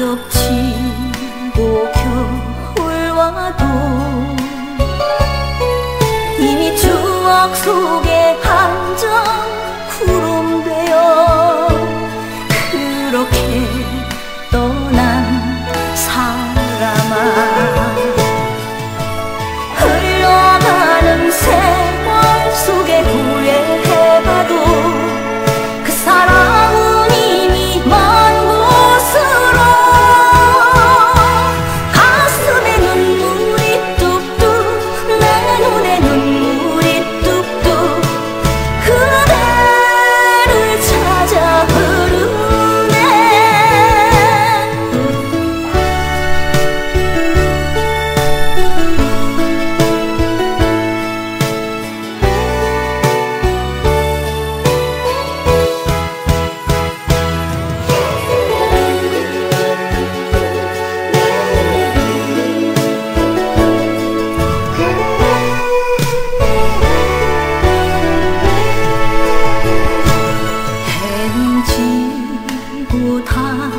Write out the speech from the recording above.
겹치고 겨울 와도 이미 추억 속에 한 점 구름 되어 그렇게 떠난 过他。